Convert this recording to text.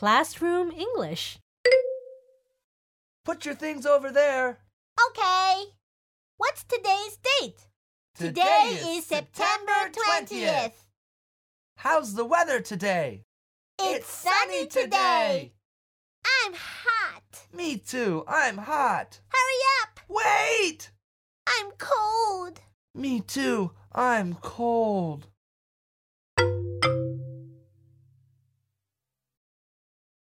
Classroom English. Put your things over there. Okay. What's today's date? Today is September 20th. How's the weather today? It's sunny today. I'm hot. Me too. I'm hot. Hurry up. Wait! I'm cold. Me too. I'm cold.